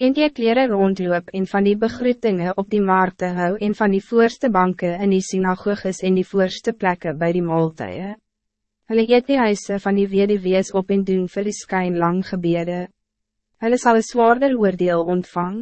En die kleren rondloop en van die begroetingen op die markte hou en van die voorste banken in die synagoges en die voorste plekken bij die maaltuie. Hulle eet die huise van die wederwees op en doen vir die skyn lang gebede. Hulle sal een zwaarder oordeel ontvang.